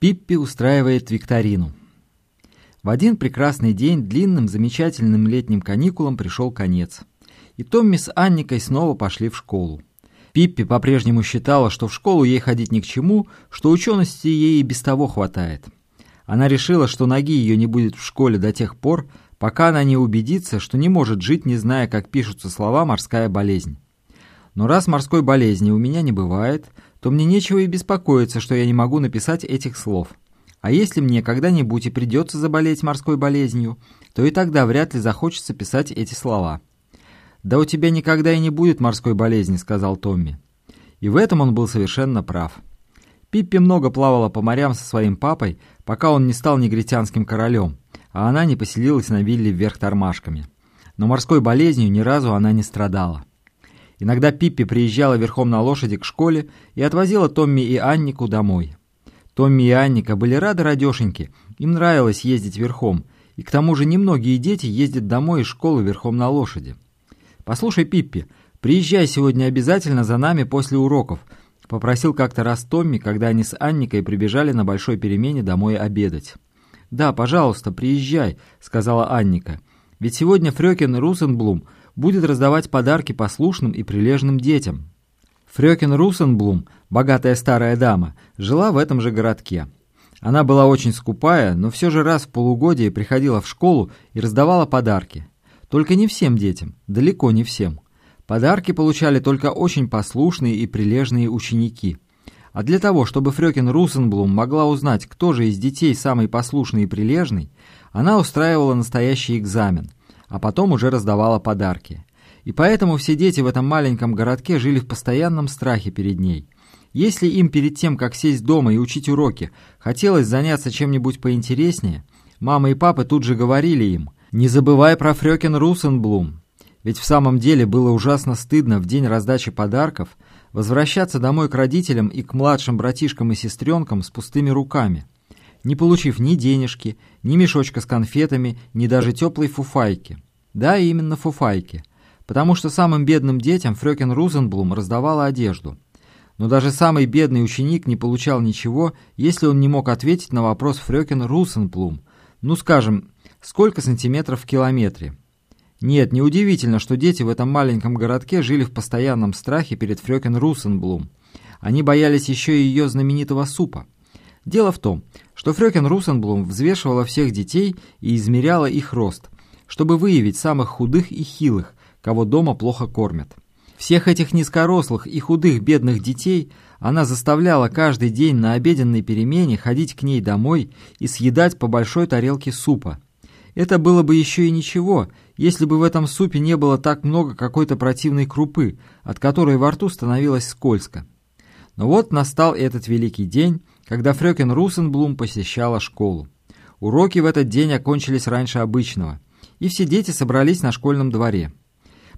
Пиппи устраивает викторину. В один прекрасный день длинным замечательным летним каникулам пришел конец. И Томми с Анникой снова пошли в школу. Пиппи по-прежнему считала, что в школу ей ходить ни к чему, что учености ей и без того хватает. Она решила, что ноги ее не будет в школе до тех пор, пока она не убедится, что не может жить, не зная, как пишутся слова «морская болезнь». Но раз морской болезни у меня не бывает, то мне нечего и беспокоиться, что я не могу написать этих слов. А если мне когда-нибудь и придется заболеть морской болезнью, то и тогда вряд ли захочется писать эти слова. «Да у тебя никогда и не будет морской болезни», — сказал Томми. И в этом он был совершенно прав. Пиппи много плавала по морям со своим папой, пока он не стал негритянским королем, а она не поселилась на вилле вверх тормашками. Но морской болезнью ни разу она не страдала. Иногда Пиппи приезжала верхом на лошади к школе и отвозила Томми и Аннику домой. Томми и Анника были рады радешеньке, им нравилось ездить верхом, и к тому же немногие дети ездят домой из школы верхом на лошади. «Послушай, Пиппи, приезжай сегодня обязательно за нами после уроков», попросил как-то раз Томми, когда они с Анникой прибежали на большой перемене домой обедать. «Да, пожалуйста, приезжай», — сказала Анника. «Ведь сегодня Фрёкин Русенблум будет раздавать подарки послушным и прилежным детям. Фрёкин Русенблум, богатая старая дама, жила в этом же городке. Она была очень скупая, но все же раз в полугодие приходила в школу и раздавала подарки. Только не всем детям, далеко не всем. Подарки получали только очень послушные и прилежные ученики. А для того, чтобы Фрёкин Русенблум могла узнать, кто же из детей самый послушный и прилежный, она устраивала настоящий экзамен – а потом уже раздавала подарки. И поэтому все дети в этом маленьком городке жили в постоянном страхе перед ней. Если им перед тем, как сесть дома и учить уроки, хотелось заняться чем-нибудь поинтереснее, мама и папа тут же говорили им «Не забывай про Фрёкен Русенблум». Ведь в самом деле было ужасно стыдно в день раздачи подарков возвращаться домой к родителям и к младшим братишкам и сестренкам с пустыми руками не получив ни денежки, ни мешочка с конфетами, ни даже теплой фуфайки. Да, именно фуфайки, потому что самым бедным детям Фрёкен Рузенблум раздавала одежду. Но даже самый бедный ученик не получал ничего, если он не мог ответить на вопрос Фрёкен Русенблум. Ну, скажем, сколько сантиметров в километре? Нет, неудивительно, что дети в этом маленьком городке жили в постоянном страхе перед Фрёкен Русенблум. Они боялись еще и ее знаменитого супа. Дело в том, что Фрёкен Русенблум взвешивала всех детей и измеряла их рост, чтобы выявить самых худых и хилых, кого дома плохо кормят. Всех этих низкорослых и худых бедных детей она заставляла каждый день на обеденной перемене ходить к ней домой и съедать по большой тарелке супа. Это было бы еще и ничего, если бы в этом супе не было так много какой-то противной крупы, от которой во рту становилось скользко. Но вот настал этот великий день, когда Фрёкен Русенблум посещала школу. Уроки в этот день окончились раньше обычного, и все дети собрались на школьном дворе.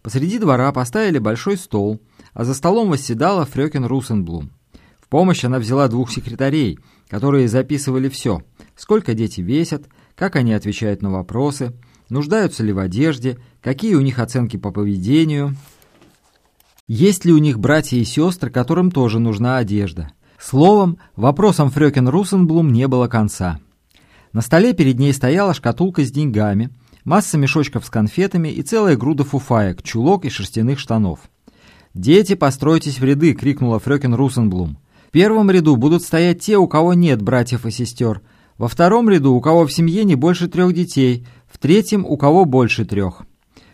Посреди двора поставили большой стол, а за столом восседала Фрёкен Русенблум. В помощь она взяла двух секретарей, которые записывали все, сколько дети весят, как они отвечают на вопросы, нуждаются ли в одежде, какие у них оценки по поведению, есть ли у них братья и сестры, которым тоже нужна одежда. Словом, вопросом Фрёкен Русенблум не было конца. На столе перед ней стояла шкатулка с деньгами, масса мешочков с конфетами и целая груда фуфаек, чулок и шерстяных штанов. «Дети, постройтесь в ряды!» — крикнула Фрёкен Русенблум. «В первом ряду будут стоять те, у кого нет братьев и сестер. Во втором ряду, у кого в семье не больше трех детей. В третьем, у кого больше трех».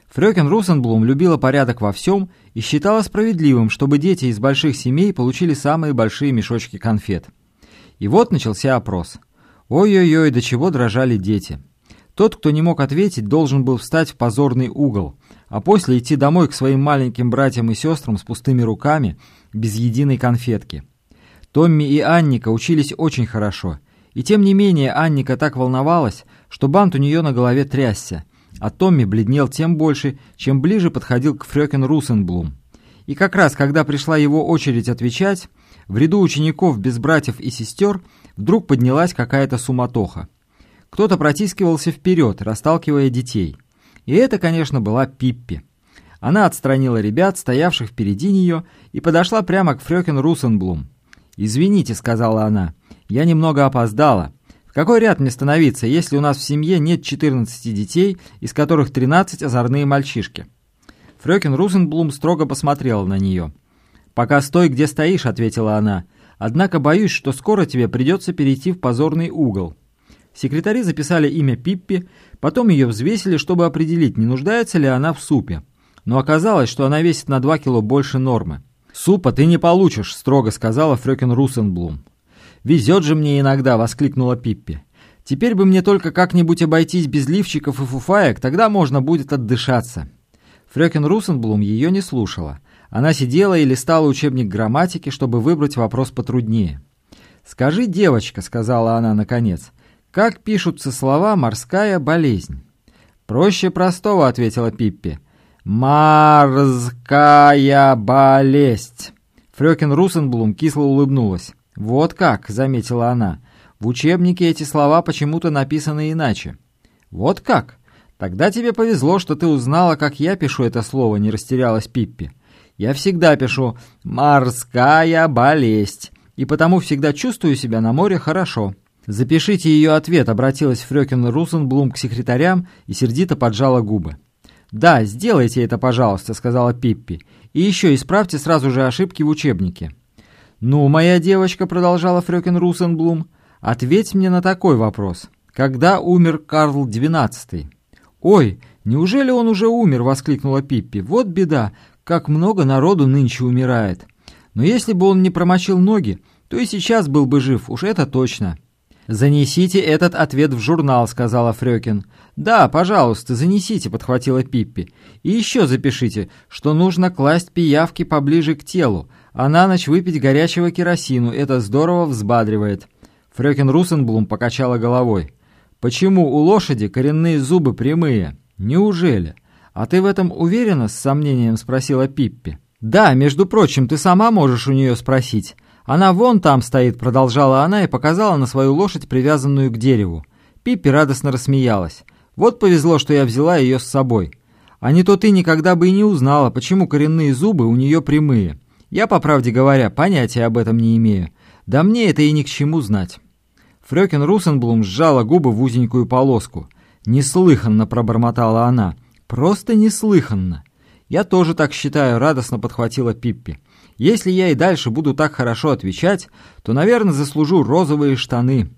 Фрёкен Русенблум любила порядок во всем и считала справедливым, чтобы дети из больших семей получили самые большие мешочки конфет. И вот начался опрос. Ой-ой-ой, до чего дрожали дети. Тот, кто не мог ответить, должен был встать в позорный угол, а после идти домой к своим маленьким братьям и сестрам с пустыми руками, без единой конфетки. Томми и Анника учились очень хорошо, и тем не менее Анника так волновалась, что бант у нее на голове трясся – а Томми бледнел тем больше, чем ближе подходил к Фрёкен Русенблум. И как раз, когда пришла его очередь отвечать, в ряду учеников без братьев и сестер вдруг поднялась какая-то суматоха. Кто-то протискивался вперед, расталкивая детей. И это, конечно, была Пиппи. Она отстранила ребят, стоявших впереди нее, и подошла прямо к Фрёкен Русенблум. «Извините», — сказала она, — «я немного опоздала. Какой ряд мне становиться, если у нас в семье нет 14 детей, из которых 13 озорные мальчишки?» Фрёкин Русенблум строго посмотрела на нее. «Пока стой, где стоишь», — ответила она. «Однако боюсь, что скоро тебе придется перейти в позорный угол». Секретари записали имя Пиппи, потом ее взвесили, чтобы определить, не нуждается ли она в супе. Но оказалось, что она весит на 2 кило больше нормы. «Супа ты не получишь», — строго сказала Фрёкен Русенблум. «Везет же мне иногда», — воскликнула Пиппи. «Теперь бы мне только как-нибудь обойтись без лифчиков и фуфаек, тогда можно будет отдышаться». Фрёкен Русенблум ее не слушала. Она сидела и листала учебник грамматики, чтобы выбрать вопрос потруднее. «Скажи, девочка», — сказала она наконец, — «как пишутся слова «морская болезнь»?» «Проще простого», — ответила Пиппи. «Морская болезнь!» Фрёкин Русенблум кисло улыбнулась. «Вот как», — заметила она, — «в учебнике эти слова почему-то написаны иначе». «Вот как? Тогда тебе повезло, что ты узнала, как я пишу это слово», — не растерялась Пиппи. «Я всегда пишу «морская болезнь», и потому всегда чувствую себя на море хорошо». «Запишите ее ответ», — обратилась Фрёкин Русенблум к секретарям и сердито поджала губы. «Да, сделайте это, пожалуйста», — сказала Пиппи. «И еще исправьте сразу же ошибки в учебнике». «Ну, моя девочка», — продолжала Фрёкин Русенблум, — «ответь мне на такой вопрос. Когда умер Карл XII?» «Ой, неужели он уже умер?» — воскликнула Пиппи. «Вот беда, как много народу нынче умирает. Но если бы он не промочил ноги, то и сейчас был бы жив, уж это точно». «Занесите этот ответ в журнал», — сказала Фрёкин. «Да, пожалуйста, занесите», — подхватила Пиппи. «И еще запишите, что нужно класть пиявки поближе к телу, а на ночь выпить горячего керосину, это здорово взбадривает». Фрёкин Русенблум покачала головой. «Почему у лошади коренные зубы прямые? Неужели? А ты в этом уверена?» — с сомнением спросила Пиппи. «Да, между прочим, ты сама можешь у нее спросить». «Она вон там стоит», — продолжала она и показала на свою лошадь, привязанную к дереву. Пиппи радостно рассмеялась. «Вот повезло, что я взяла ее с собой. А не то ты никогда бы и не узнала, почему коренные зубы у нее прямые. Я, по правде говоря, понятия об этом не имею. Да мне это и ни к чему знать». Фрёкин Русенблум сжала губы в узенькую полоску. «Неслыханно», — пробормотала она. «Просто неслыханно». «Я тоже так считаю», — радостно подхватила Пиппи. Если я и дальше буду так хорошо отвечать, то, наверное, заслужу розовые штаны.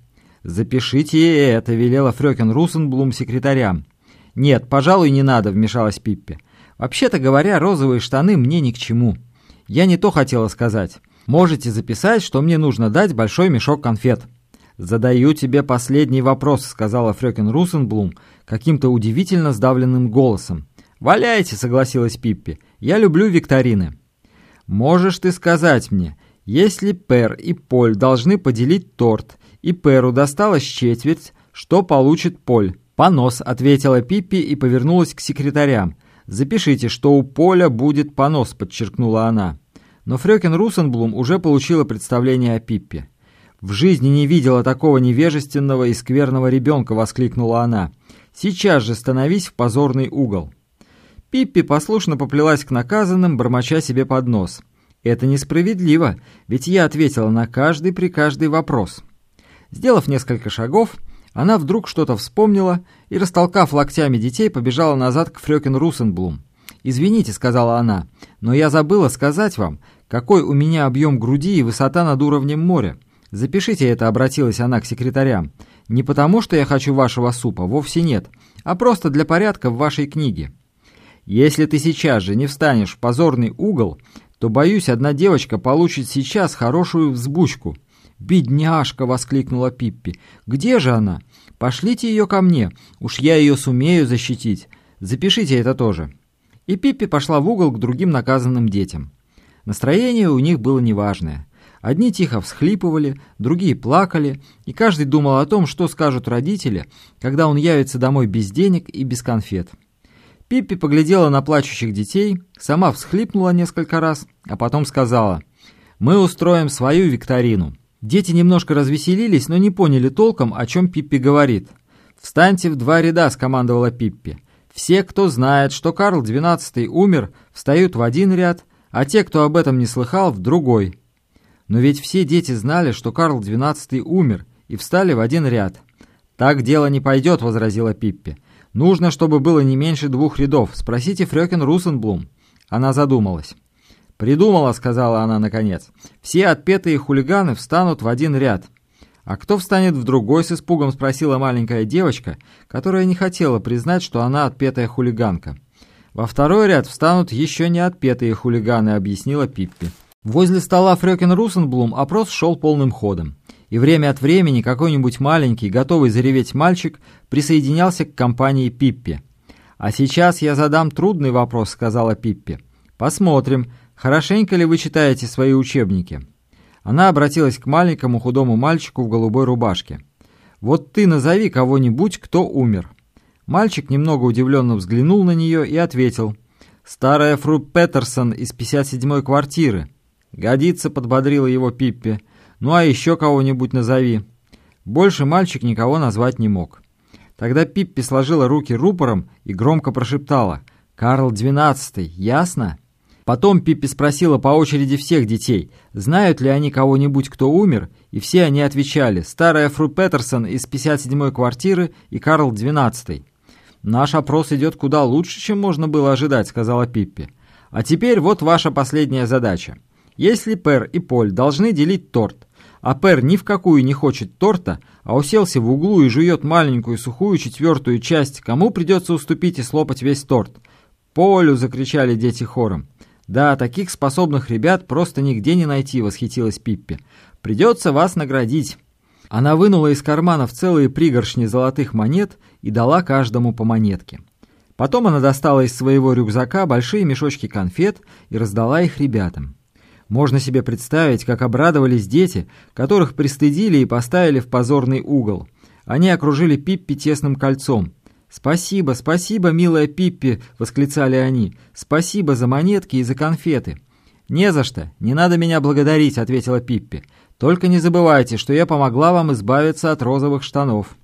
Запишите это, велела Фрёкин Русенблум секретарям. Нет, пожалуй, не надо, вмешалась Пиппи. Вообще-то говоря, розовые штаны мне ни к чему. Я не то хотела сказать. Можете записать, что мне нужно дать большой мешок конфет. «Задаю тебе последний вопрос», — сказала Фрёкин Русенблум каким-то удивительно сдавленным голосом. «Валяйте», — согласилась Пиппи. «Я люблю викторины». Можешь ты сказать мне, если Пер и Поль должны поделить торт, и Перу досталось четверть, что получит Поль? Понос, ответила Пиппи и повернулась к секретарям. Запишите, что у Поля будет понос, подчеркнула она. Но Фрёкин Русенблум уже получила представление о Пиппе. «В жизни не видела такого невежественного и скверного ребенка!» — воскликнула она. «Сейчас же становись в позорный угол!» Пиппи послушно поплелась к наказанным, бормоча себе под нос. «Это несправедливо, ведь я ответила на каждый при каждый вопрос». Сделав несколько шагов, она вдруг что-то вспомнила и, растолкав локтями детей, побежала назад к Фрёкин Русенблум. «Извините», — сказала она, — «но я забыла сказать вам, какой у меня объем груди и высота над уровнем моря. Запишите это», — обратилась она к секретарям. «Не потому, что я хочу вашего супа, вовсе нет, а просто для порядка в вашей книге». Если ты сейчас же не встанешь в позорный угол, то, боюсь, одна девочка получит сейчас хорошую взбучку». «Бедняжка!» — воскликнула Пиппи. «Где же она? Пошлите ее ко мне, уж я ее сумею защитить. Запишите это тоже». И Пиппи пошла в угол к другим наказанным детям. Настроение у них было неважное. Одни тихо всхлипывали, другие плакали, и каждый думал о том, что скажут родители, когда он явится домой без денег и без конфет. Пиппи поглядела на плачущих детей, сама всхлипнула несколько раз, а потом сказала, «Мы устроим свою викторину». Дети немножко развеселились, но не поняли толком, о чем Пиппи говорит. «Встаньте в два ряда», — скомандовала Пиппи. «Все, кто знает, что Карл XII умер, встают в один ряд, а те, кто об этом не слыхал, в другой». Но ведь все дети знали, что Карл XII умер, и встали в один ряд. «Так дело не пойдет», — возразила Пиппи. «Нужно, чтобы было не меньше двух рядов. Спросите Фрёкен Русенблум». Она задумалась. «Придумала», — сказала она наконец. «Все отпетые хулиганы встанут в один ряд». «А кто встанет в другой?» — с испугом спросила маленькая девочка, которая не хотела признать, что она отпетая хулиганка. «Во второй ряд встанут еще не отпетые хулиганы», — объяснила Пиппи. Возле стола Фрёкен Русенблум опрос шел полным ходом. И время от времени какой-нибудь маленький, готовый зареветь мальчик, присоединялся к компании Пиппи. «А сейчас я задам трудный вопрос», — сказала Пиппи. «Посмотрим, хорошенько ли вы читаете свои учебники?» Она обратилась к маленькому худому мальчику в голубой рубашке. «Вот ты назови кого-нибудь, кто умер». Мальчик немного удивленно взглянул на нее и ответил. «Старая фру Петерсон из 57-й квартиры». «Годится», — подбодрила его Пиппи. «Ну а еще кого-нибудь назови». Больше мальчик никого назвать не мог. Тогда Пиппи сложила руки рупором и громко прошептала «Карл XII, ясно?» Потом Пиппи спросила по очереди всех детей, знают ли они кого-нибудь, кто умер, и все они отвечали «Старая Фру Петерсон из 57-й квартиры и Карл XII». «Наш опрос идет куда лучше, чем можно было ожидать», — сказала Пиппи. «А теперь вот ваша последняя задача. Если Пер и Поль должны делить торт, а Пер ни в какую не хочет торта, а уселся в углу и жует маленькую сухую четвертую часть, кому придется уступить и слопать весь торт? «Полю!» — закричали дети хором. «Да, таких способных ребят просто нигде не найти», — восхитилась Пиппи. «Придется вас наградить». Она вынула из карманов целые пригоршни золотых монет и дала каждому по монетке. Потом она достала из своего рюкзака большие мешочки конфет и раздала их ребятам. Можно себе представить, как обрадовались дети, которых пристыдили и поставили в позорный угол. Они окружили Пиппи тесным кольцом. «Спасибо, спасибо, милая Пиппи!» — восклицали они. «Спасибо за монетки и за конфеты!» «Не за что, не надо меня благодарить», — ответила Пиппи. «Только не забывайте, что я помогла вам избавиться от розовых штанов».